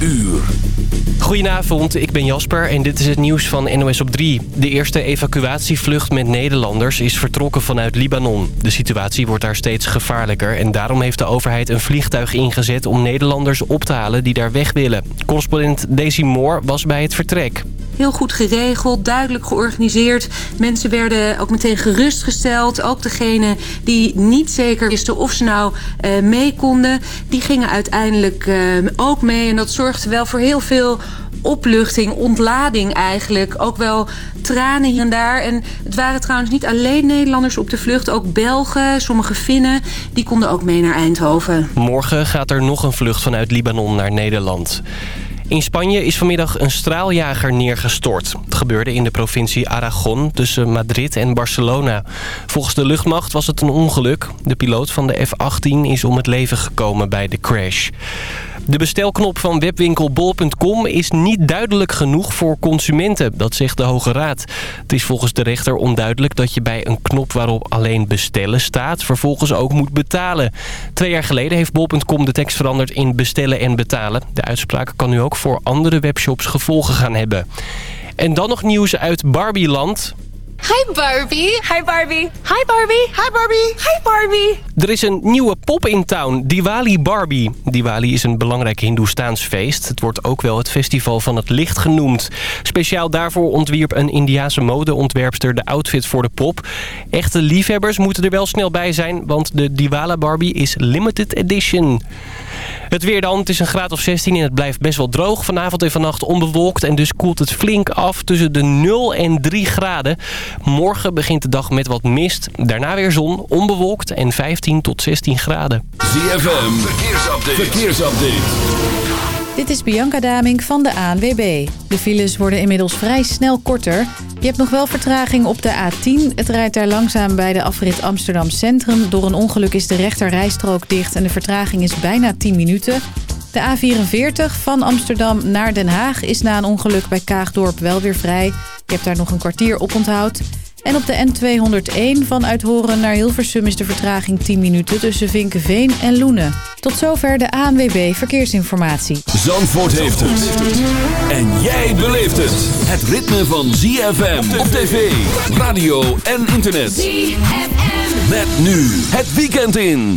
uur. Goedenavond, ik ben Jasper en dit is het nieuws van NOS op 3. De eerste evacuatievlucht met Nederlanders is vertrokken vanuit Libanon. De situatie wordt daar steeds gevaarlijker en daarom heeft de overheid een vliegtuig ingezet... om Nederlanders op te halen die daar weg willen. Correspondent Daisy Moore was bij het vertrek. Heel goed geregeld, duidelijk georganiseerd. Mensen werden ook meteen gerustgesteld. Ook degene die niet zeker wisten of ze nou uh, mee konden... die gingen uiteindelijk uh, ook mee. En dat zorgde wel voor heel veel opluchting, ontlading eigenlijk. Ook wel tranen hier en daar. En het waren trouwens niet alleen Nederlanders op de vlucht. Ook Belgen, sommige Finnen, die konden ook mee naar Eindhoven. Morgen gaat er nog een vlucht vanuit Libanon naar Nederland. In Spanje is vanmiddag een straaljager neergestort. Het gebeurde in de provincie Aragon tussen Madrid en Barcelona. Volgens de luchtmacht was het een ongeluk. De piloot van de F-18 is om het leven gekomen bij de crash. De bestelknop van webwinkel bol.com is niet duidelijk genoeg voor consumenten, dat zegt de Hoge Raad. Het is volgens de rechter onduidelijk dat je bij een knop waarop alleen bestellen staat, vervolgens ook moet betalen. Twee jaar geleden heeft bol.com de tekst veranderd in bestellen en betalen. De uitspraak kan nu ook voor andere webshops gevolgen gaan hebben. En dan nog nieuws uit Barbieland. Hi Barbie. Hi Barbie. Hi Barbie. Hi Barbie. Hi Barbie. Er is een nieuwe pop in town, Diwali Barbie. Diwali is een belangrijk Hindoestaans feest. Het wordt ook wel het festival van het licht genoemd. Speciaal daarvoor ontwierp een Indiase modeontwerpster de outfit voor de pop. Echte liefhebbers moeten er wel snel bij zijn, want de Diwali Barbie is limited edition. Het weer dan, het is een graad of 16 en het blijft best wel droog. Vanavond en vannacht onbewolkt en dus koelt het flink af tussen de 0 en 3 graden. Morgen begint de dag met wat mist. Daarna weer zon, onbewolkt en 15 tot 16 graden. ZFM, verkeersupdate. verkeersupdate. Dit is Bianca Daming van de ANWB. De files worden inmiddels vrij snel korter. Je hebt nog wel vertraging op de A10. Het rijdt daar langzaam bij de afrit Amsterdam Centrum. Door een ongeluk is de rechter rijstrook dicht en de vertraging is bijna 10 minuten. De A44 van Amsterdam naar Den Haag is na een ongeluk bij Kaagdorp wel weer vrij. Je hebt daar nog een kwartier op onthoud. En op de N201 van Uithoren naar Hilversum is de vertraging 10 minuten tussen Vinkenveen en Loenen. Tot zover de ANWB Verkeersinformatie. Zandvoort heeft het. En jij beleeft het. Het ritme van ZFM op tv, radio en internet. ZFM. Met nu het weekend in.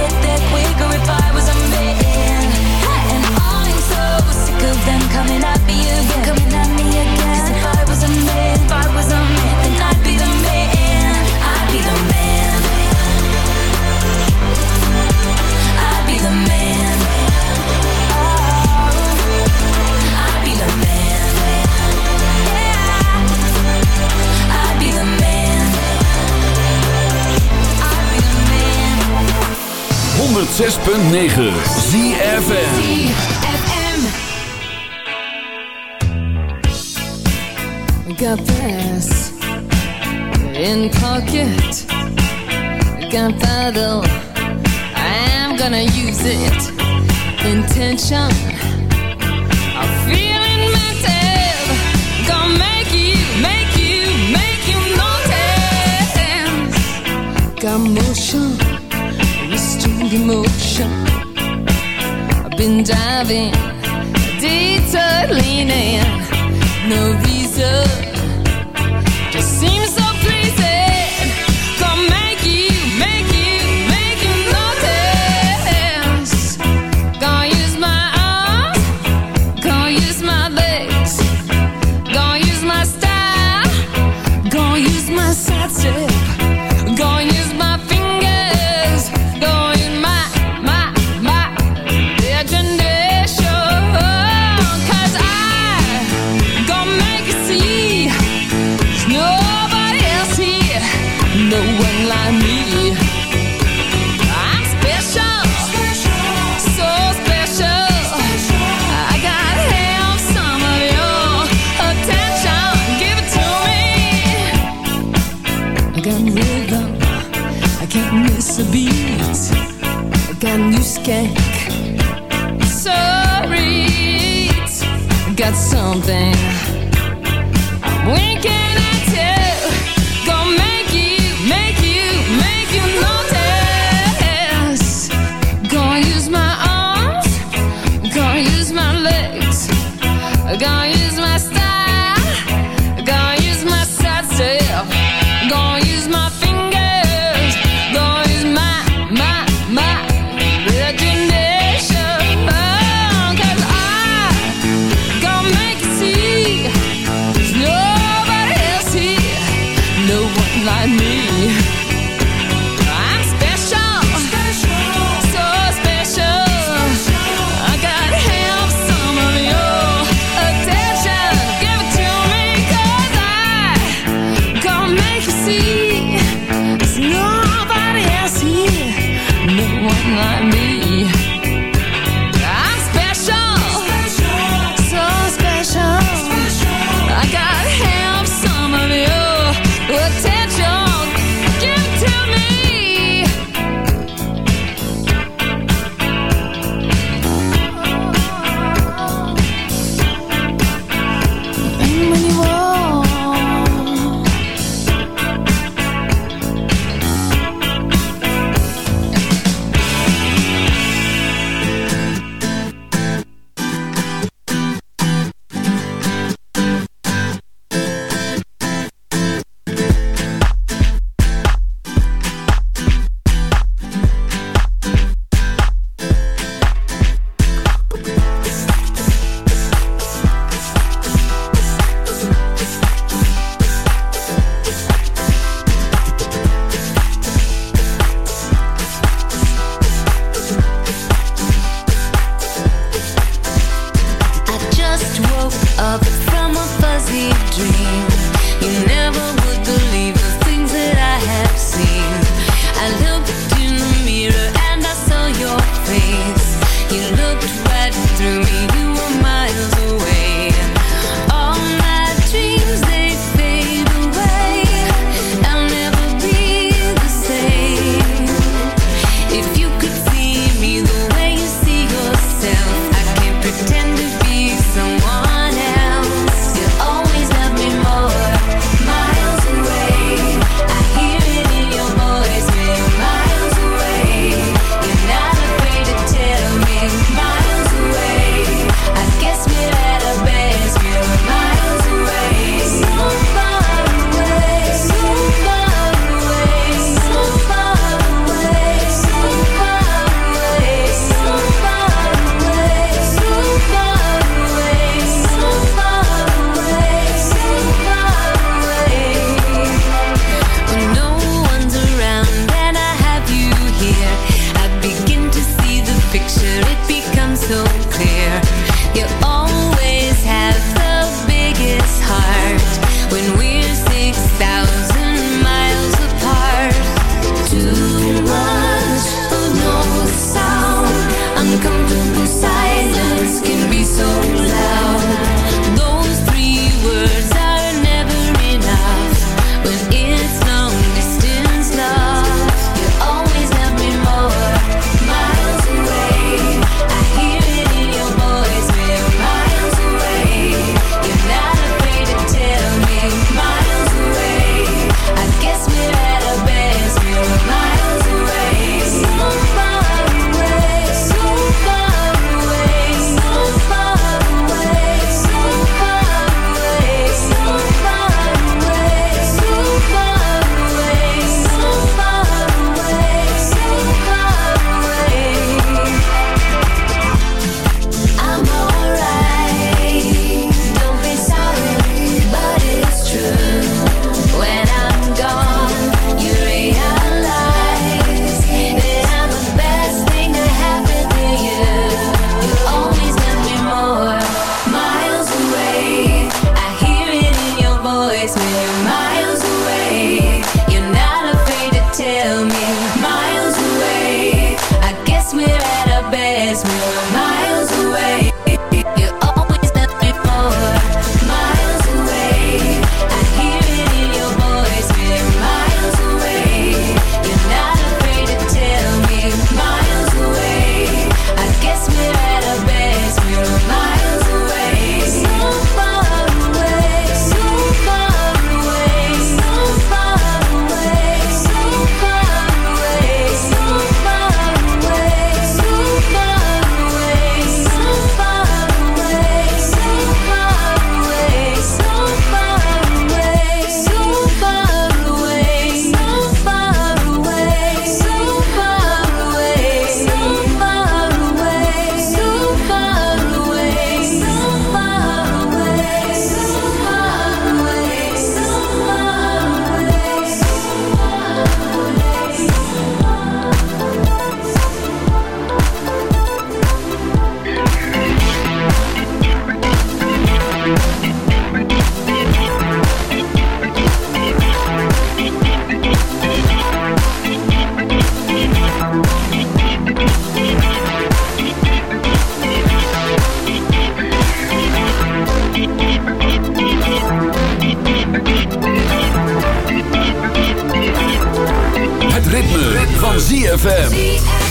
get there quicker if I was a man. And I'm so sick of them coming at 106.9 ZFM. Got this in pocket. Gunpowder, I'm gonna use it. Intention, I'm feeling mental. Gonna make you, make you, make you notice. Got motion, emotion. I've been diving, detour no reason. Like me. ZFM.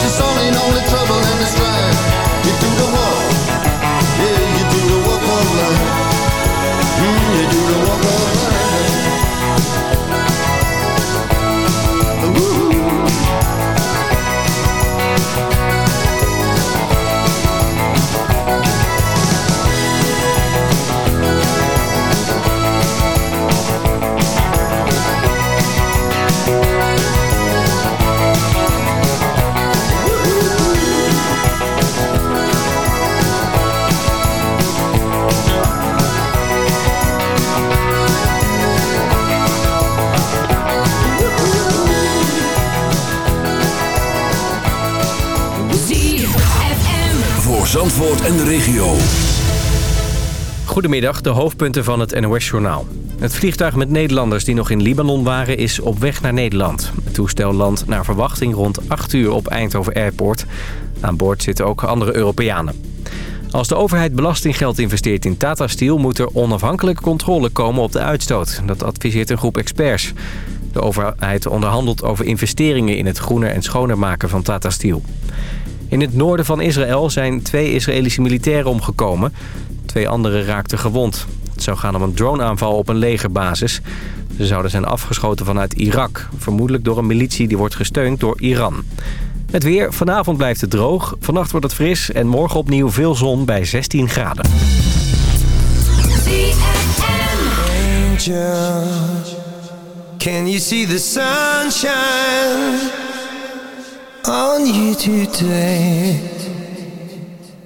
just only in Goedemiddag, de hoofdpunten van het NOS-journaal. Het vliegtuig met Nederlanders die nog in Libanon waren is op weg naar Nederland. Het toestel landt naar verwachting rond 8 uur op Eindhoven Airport. Aan boord zitten ook andere Europeanen. Als de overheid belastinggeld investeert in Tata Steel... moet er onafhankelijke controle komen op de uitstoot. Dat adviseert een groep experts. De overheid onderhandelt over investeringen in het groener en schoner maken van Tata Steel. In het noorden van Israël zijn twee Israëlische militairen omgekomen. Twee anderen raakten gewond. Het zou gaan om een droneaanval op een legerbasis. Ze zouden zijn afgeschoten vanuit Irak. Vermoedelijk door een militie die wordt gesteund door Iran. Het weer. Vanavond blijft het droog. Vannacht wordt het fris. En morgen opnieuw veel zon bij 16 graden.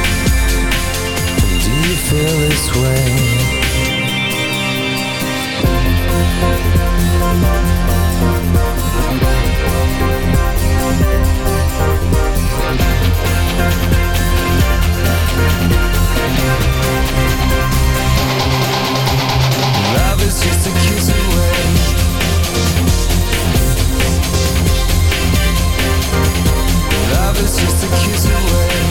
Do you feel this way? Love is just a kiss away. Love is just a kiss away.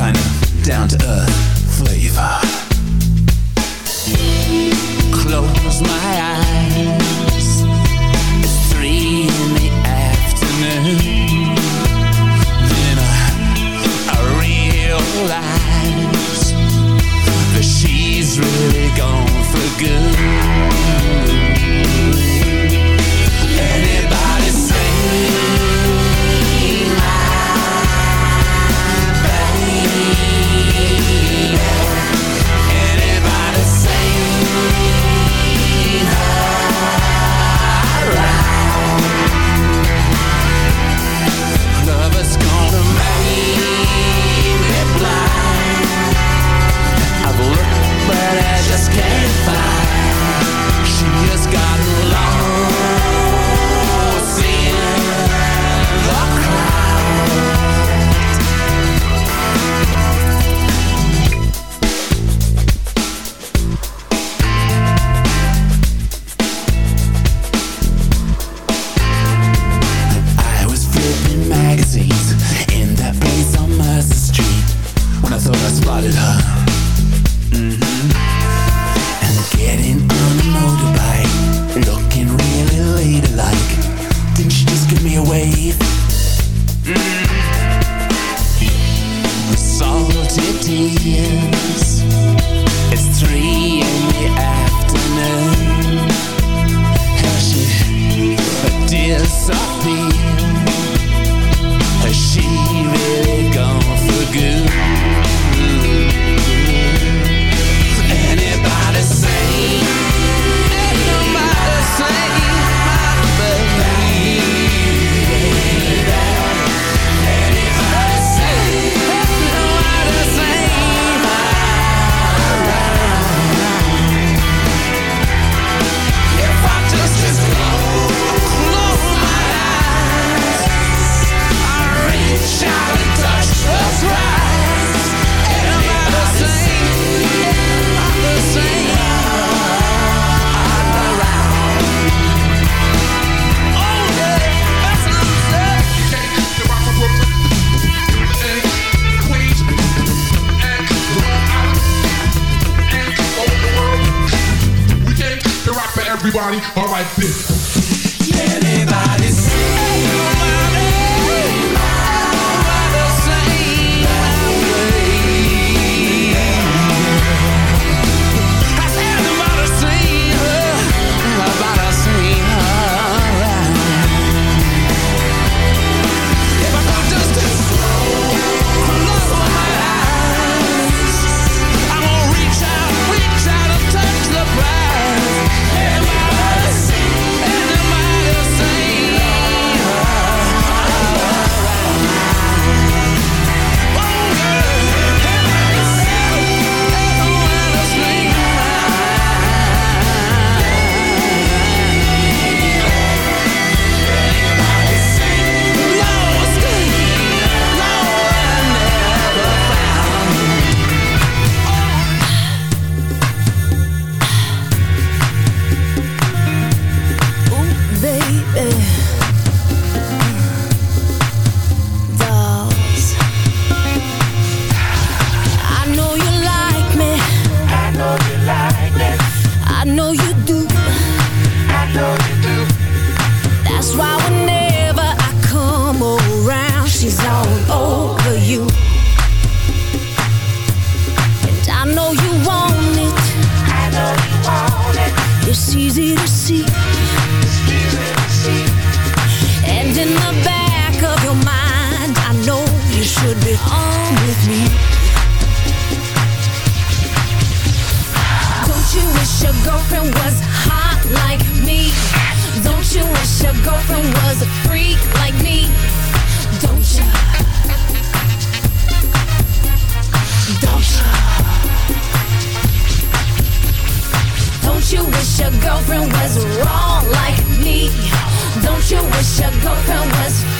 Kind of down to earth girlfriend was a freak like me, don't ya? Don't ya? Don't you wish your girlfriend was wrong like me? Don't you wish your girlfriend was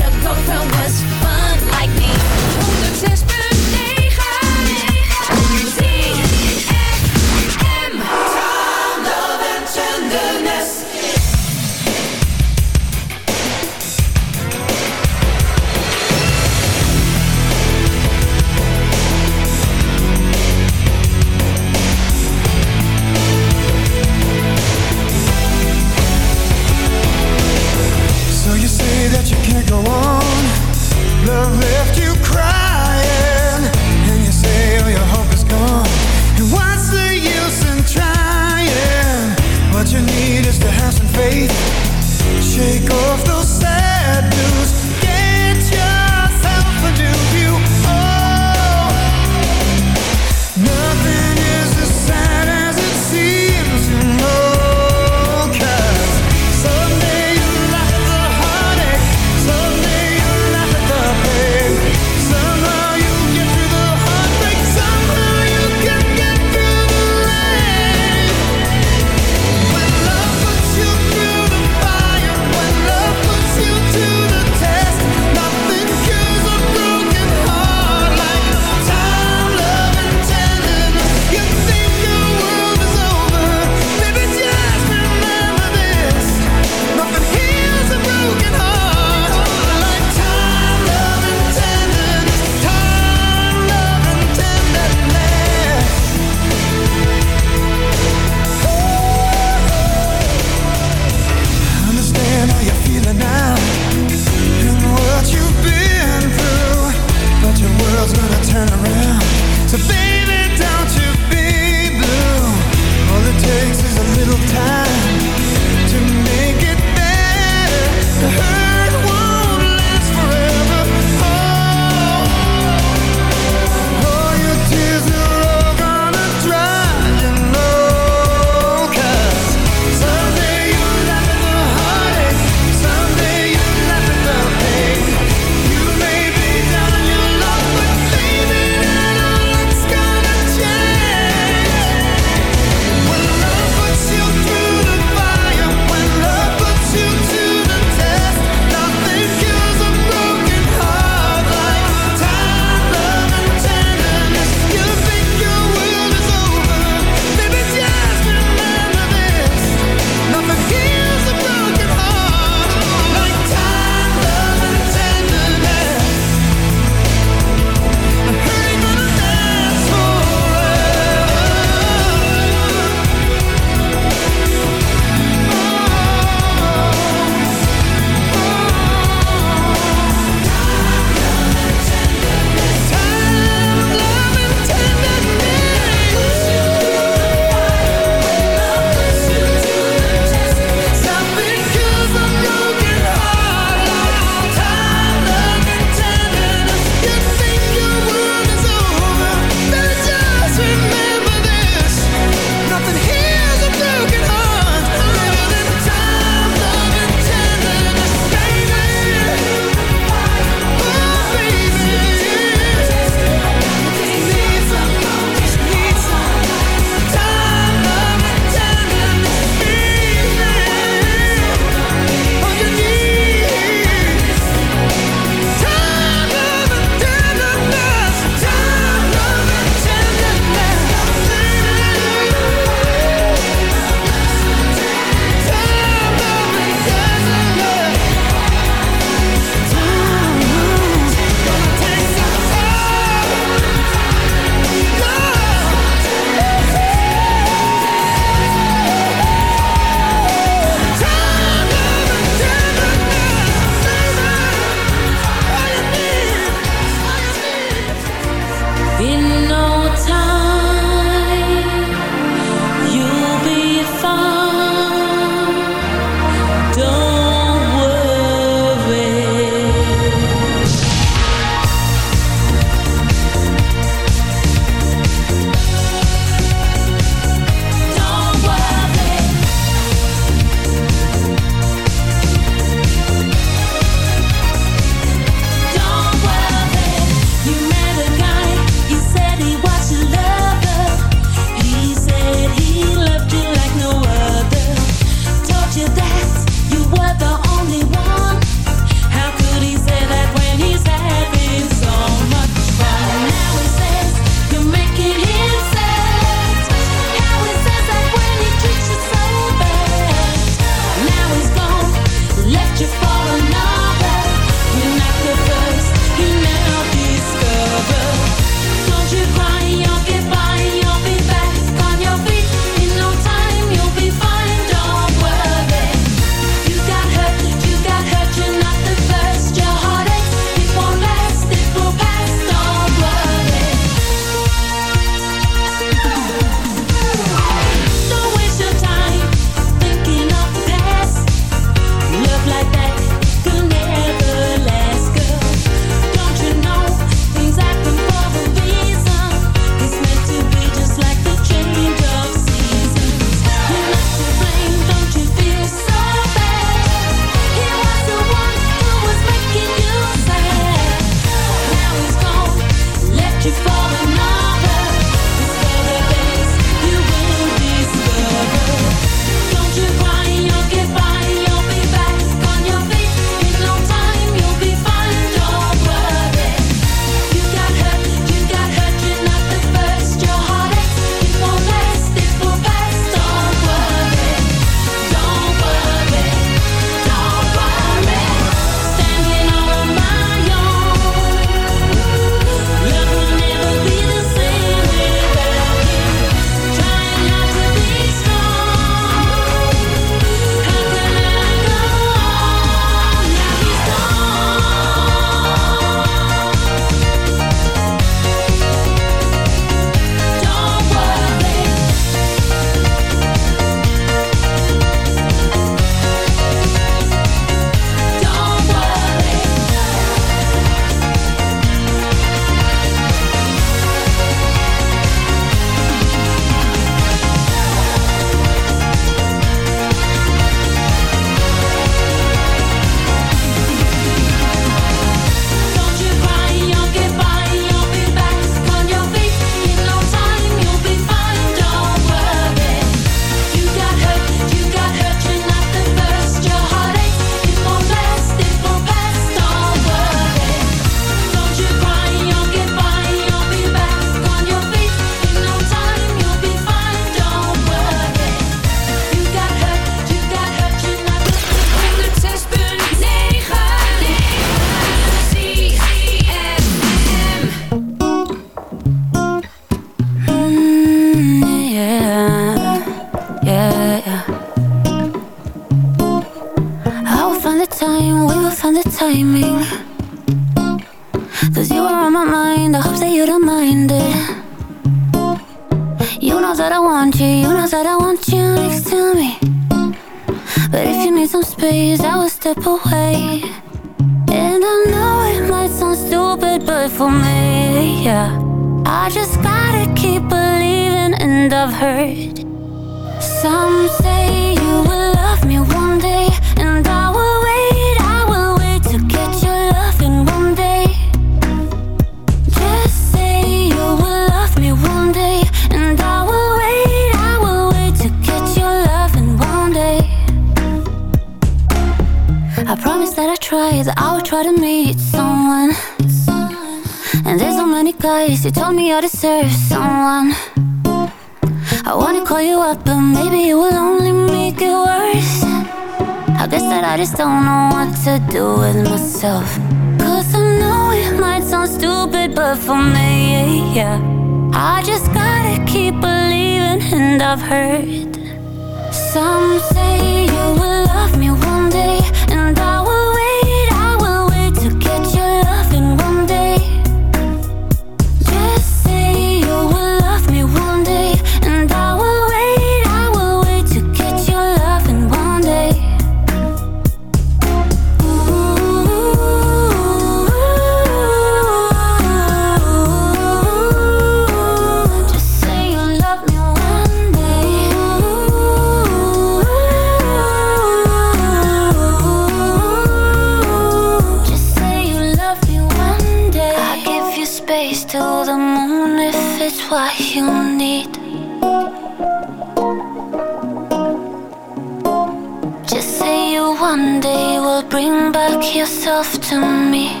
Yourself to me.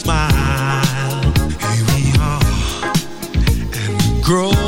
Smile. Here we are and we're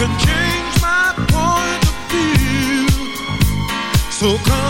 Can change my point of view. So come.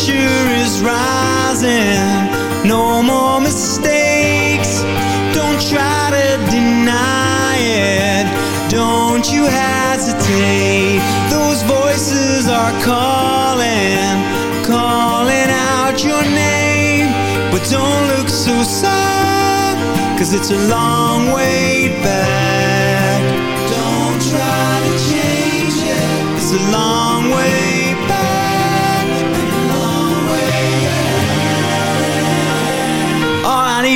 Pressure is rising. No more mistakes. Don't try to deny it. Don't you hesitate. Those voices are calling, calling out your name. But don't look so sad, cause it's a long way back. Don't try to change it. It's a long way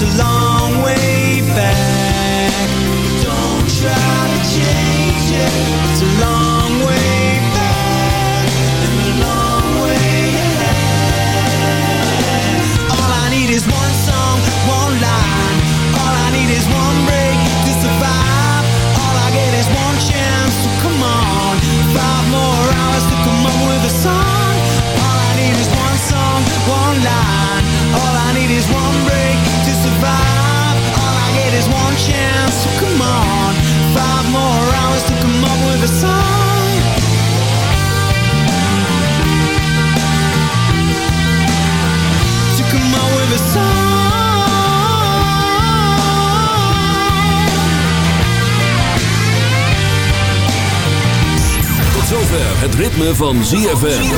it's a long way back. Don't try to change it, it's a long way back. And a long way ahead. All I need is one song, one line. All I need is one break to survive. All I get is one chance, so come on. Five more hours to come up with a song. All I need is one song, one line. All I need is one break survive. All I get is one chance, so come on. Five more hours to come up with a song. To come up. Tot zover het ritme van ZFM